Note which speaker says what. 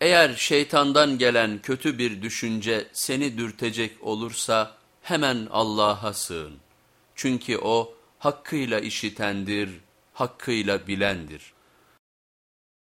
Speaker 1: Eğer şeytandan gelen kötü bir düşünce seni dürtecek olursa hemen Allah'a sığın. Çünkü o hakkıyla işitendir, hakkıyla bilendir.''